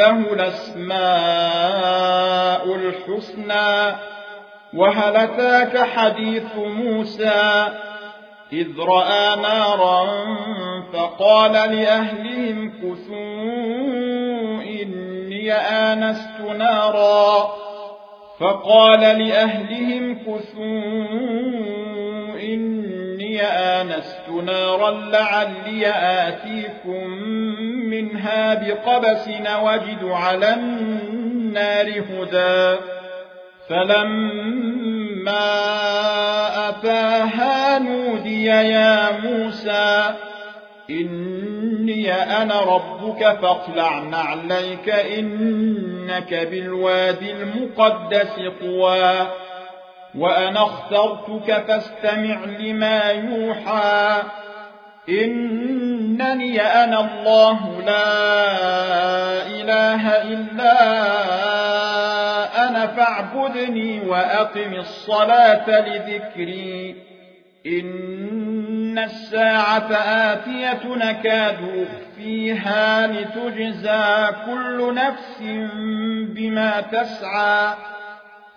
له الأسماء الحسنى وهل أتاك حديث موسى؟ إذ رأى نارا فقال لأهلهم كثوا إني آنست نارا. فقال لأهلهم كثوا آنست نارا لعلي آتيكم منها بقبس وجد على النار هدى. فلما أتاها نودي يا موسى إني أنا ربك فاخلع نعليك إنك بالوادي المقدس طوى. وأنا اخترتك فاستمع لما يوحى. إنني أنا الله لا إله إلا أنا فاعبدني وأقم الصلاة لذكري. إن الساعة آتية نكاد أخفيها لتجزى كل نفس بما تسعى.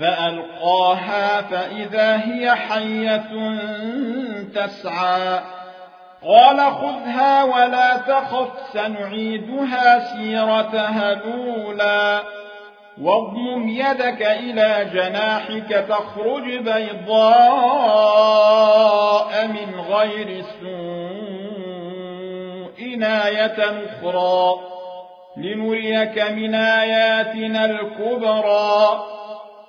فألقاها فإذا هي حية تسعى. قال خذها ولا تخف سنعيدها سيرتها الأولى. واضمم يدك إلى جناحك تخرج بيضاء من غير سوء آية أخرى. لنريك من آياتنا الكبرى.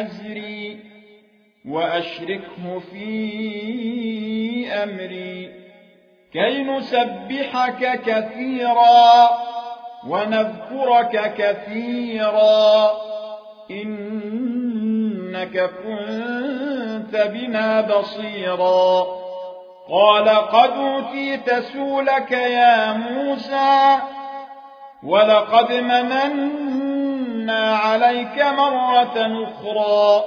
أزري وأشركه في أمري. كي نسبحك كثيرا ونذكرك كثيرا إنك كنت بنا بصيرا. قال قد أوتيت سولك يا موسى ولقد مننا عليك مرة أخرى.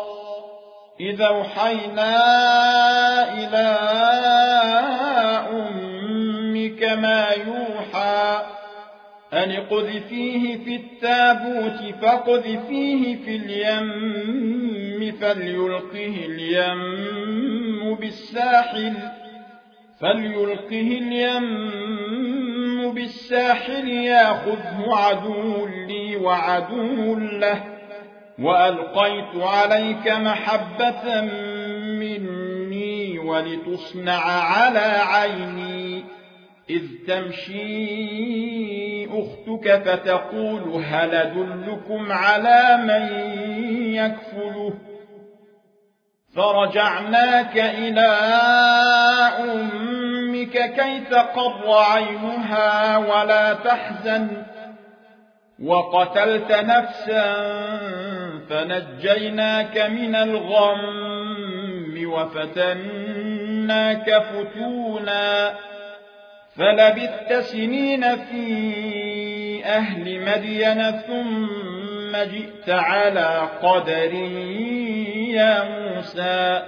إذا اوحينا إلى أمك ما يوحى. أن اقذفيه في التابوت فاقذفيه في اليم فليلقه اليم بالساحل فليلقه اليم بالساحل ياخذه عدو لي وعدو له وألقيت عليك محبة مني ولتصنع على عيني إذ تمشي أختك فتقول هل أدلكم على من يكفله؟ فرجعناك إلى أمك كي تقر عينها ولا تحزن وقتلت نفسا فنجيناك من الغم وفتناك فتونا فلبثت سنين في أهل مدين ثم جئت على قدر يا موسى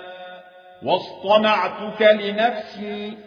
واصطنعتك لنفسي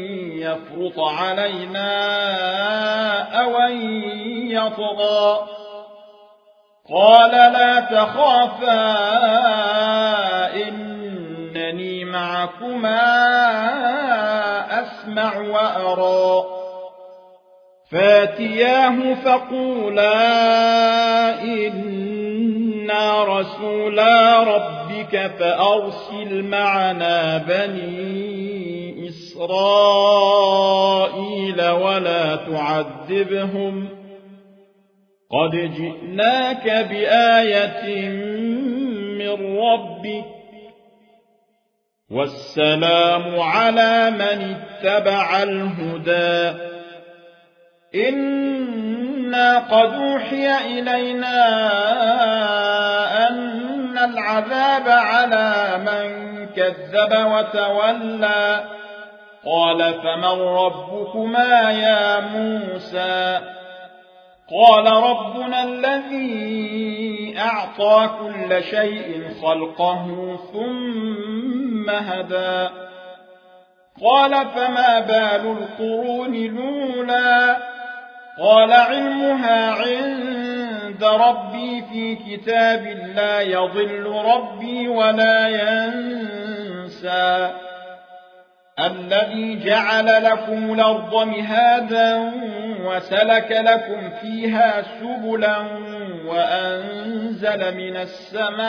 يفرط علينا أو يطغى. قال لا تخافا إنني معكما أسمع وأرى. فاتياه فقولا إنا رسولا ربك فأرسل معنا بني إسرائيل ولا تعذبهم قد جئناك بآية من ربك والسلام على من اتبع الهدى إنا قد أوحي إلينا أن العذاب على من كذب وتولى قال فمن ربكما يا موسى؟ قال ربنا الذي أعطى كل شيء خلقه ثم هدى. قال فما بال القرون لولا قال علمها عند ربي في كتاب لا يضل ربي ولا ينسى. الذي جعل لكم الأرض مهادا وسلك لكم فيها سبلا وأنزل من السماء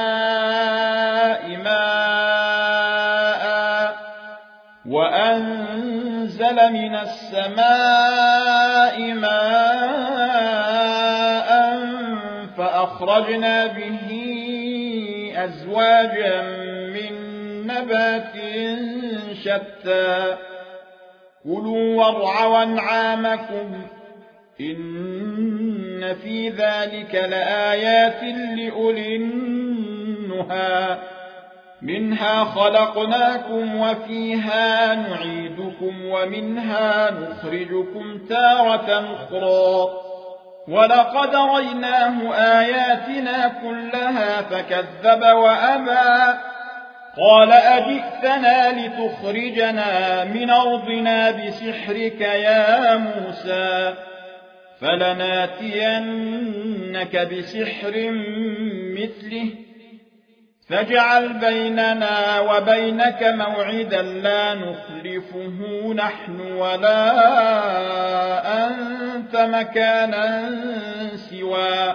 ماء وأنزل من السماء ماء فأخرجنا به أزواجا نبات شتى. كلوا وارعوا أنعامكم إن في ذلك لآيات لأولي النهى. منها خلقناكم وفيها نعيدكم ومنها نخرجكم تارة أخرى. ولقد ريناه آياتنا كلها فكذب وأبى. قال أجئتنا لتخرجنا من أرضنا بسحرك يا موسى فلناتينك بسحر مثله فاجعل بيننا وبينك موعدا لا نخلفه نحن ولا أنت مكانا سوى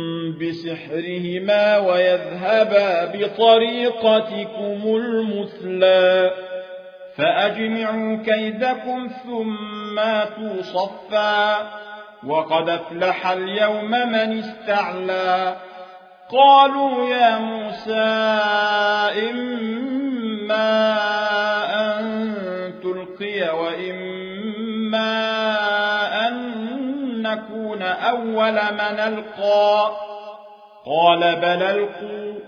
بسحرهما ويذهبا بطريقتكم المثلى. فأجمعوا كيدكم ثم آتوا صفا. وقد أفلح اليوم من استعلى. قالوا يا موسى إما أن تلقي وإما أن نكون أول من ألقى. قال بل ألقوا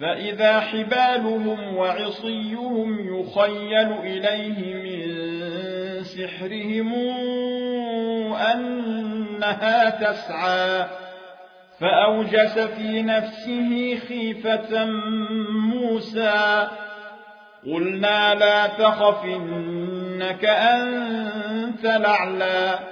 فإذا حبالهم وعصيهم يخيل إليه من سحرهم أنها تسعى. فأوجس في نفسه خيفة موسى. قلنا لا تخف إنك أنت لعلى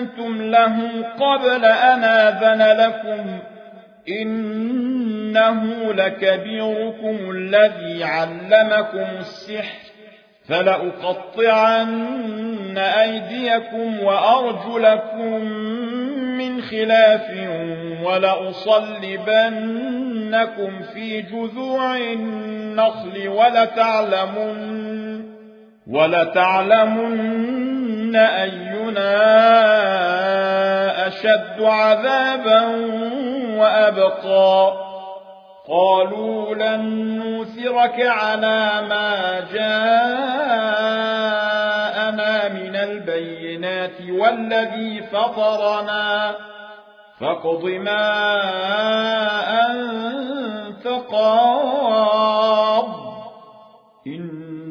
آمنتم له قبل أن آذن لكم إنه لكبيركم الذي علمكم السحر فلأقطعن أيديكم وأرجلكم من خلاف ولأصلبنكم في جذوع النخل ولتعلمن, ولتعلمن أينا أشد عذابا وأبقى قالوا لن نوثرك على ما جاءنا من البينات والذي فطرنا فاقض ما أنت قاض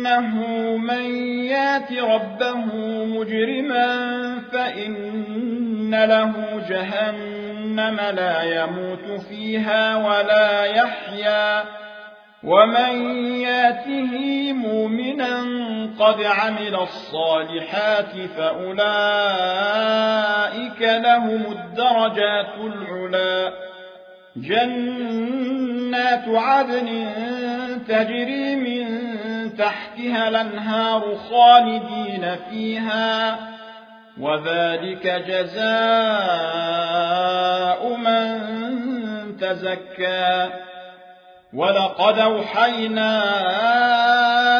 إنه من يات ربه مجرما فإن له جهنم لا يموت فيها ولا يحيا ومن ياته مؤمنا قد عمل الصالحات فأولئك لهم الدرجات العلا جنات عدن تجري من تحتها الأنهار خالدين فيها وذلك جزاء من تزكى. ولقد أوحينا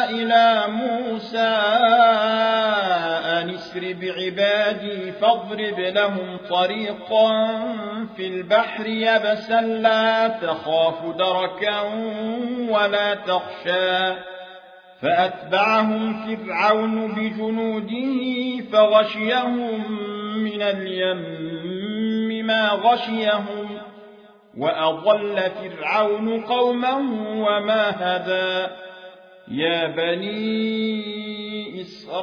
إلى موسى أن اسر بعبادي فاضرب لهم طريقا في البحر يبسا لا تخاف دركا ولا تخشى. فأتبعهم فرعون بجنوده فغشيهم من اليم ما غشيهم وأضل فرعون قومه وما هدى. يا بني إسرائيل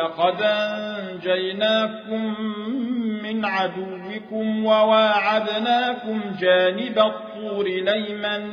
قد أنجيناكم من عدوكم وواعدناكم جانب الطور ليمن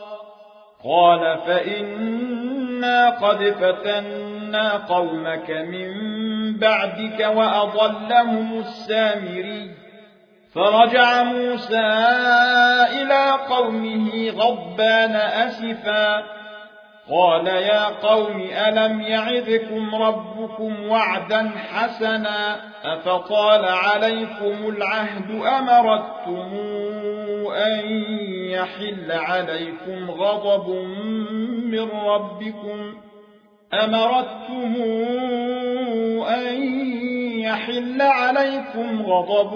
قال فإنا قد فتنا قومك من بعدك وأضلهم السامري. فرجع موسى إلى قومه غضبان أسفا. قال يا قوم ألم يعذكم ربكم وعدا حسنا؟ أفطال عليكم العهد أمرتم أن يحل عليكم غضب من ربكم أمرتم أن يحل عليكم غضب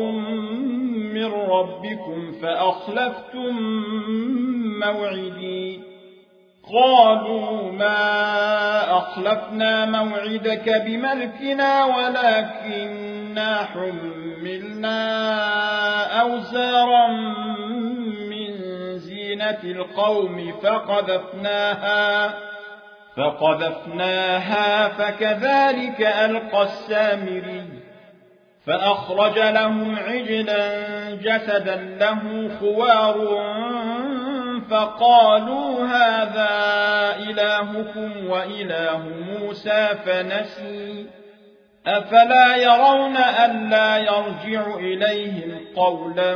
من ربكم فأخلفتم موعدي قالوا ما أخلفنا موعدك بملكنا ولكننا حملنا أوزارا زينة القوم فقذفناها فقذفناها فكذلك ألقى السامري فأخرج لهم عجلا جسدا له خوار فقالوا هذا إلهكم وإله موسى فنسي أفلا يرون ألا يرجع إليهم قولا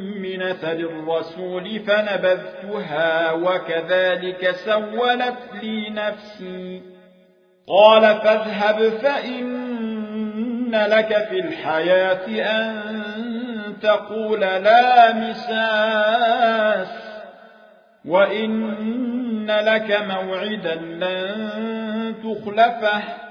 أثر الرسول فنبذتها وكذلك سولت لي نفسي. قال فاذهب فإن لك في الحياة أن تقول لا مساس وإن لك موعدا لن تخلفه.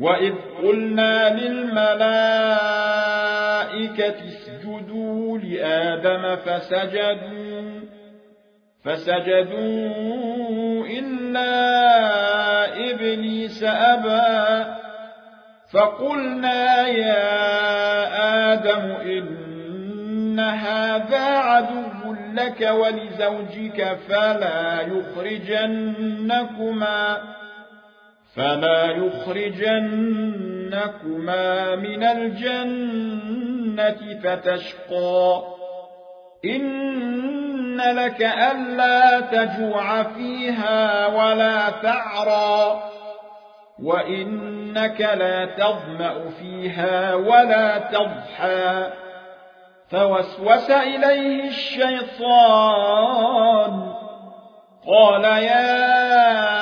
وإذ قلنا للملائكة اسجدوا لآدم فسجدوا فسجدوا إلا إبليس أبى فقلنا يا آدم إن هذا عدو لك ولزوجك فلا يخرجنكما. فلا يخرجنكما من الجنة فتشقى إن لك ألا تجوع فيها ولا تعرى وإنك لا تظمأ فيها ولا تضحى فوسوس إليه الشيطان قال يا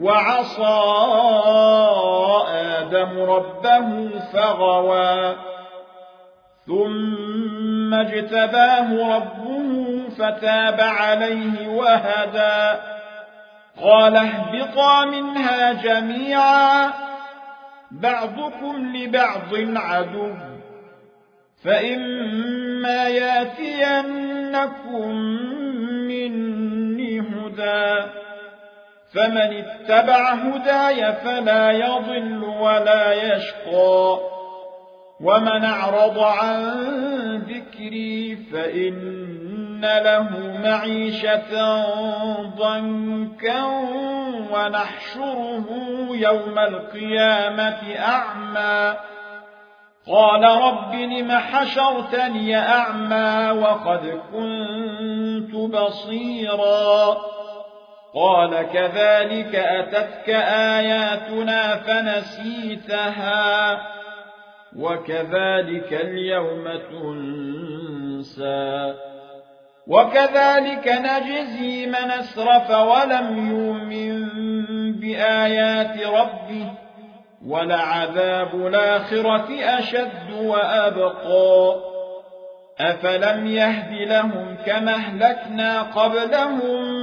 وعصى آدم ربه فغوى. ثم اجتباه ربه فتاب عليه وهدى. قال اهبطا منها جميعا بعضكم لبعض عدو. فإما ياتينكم مني هدى. فمن اتبع هداي فلا يضل ولا يشقى. ومن أعرض عن ذكري فإن له معيشة ضنكا ونحشره يوم القيامة أعمى. قال رب لم حشرتني أعمى وقد كنت بصيرا. قال كذلك أتتك آياتنا فنسيتها وكذلك اليوم تنسى وكذلك نجزي من أسرف ولم يؤمن بآيات ربه ولعذاب الآخرة أشد وأبقى أفلم يهد لهم كما أهلكنا قبلهم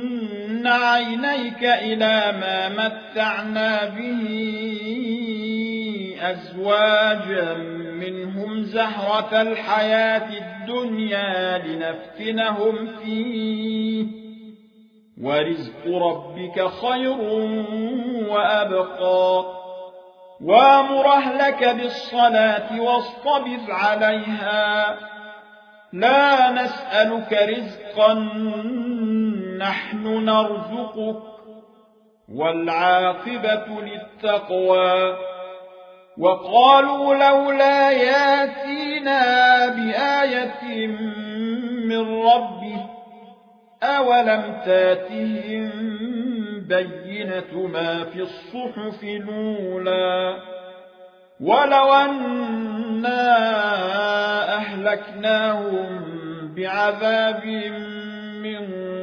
عينيك إلى ما متعنا به أزواجا منهم زهرة الحياة الدنيا لنفتنهم فيه ورزق ربك خير وأبقى وأمر أهلك بالصلاة واصطبر عليها لا نسألك رزقا نحن نرزقك والعاقبة للتقوى. وقالوا لولا ياتينا بآية من ربه أولم تاتهم بينة ما في الصحف الأولى؟ ولو أنا أهلكناهم بعذاب من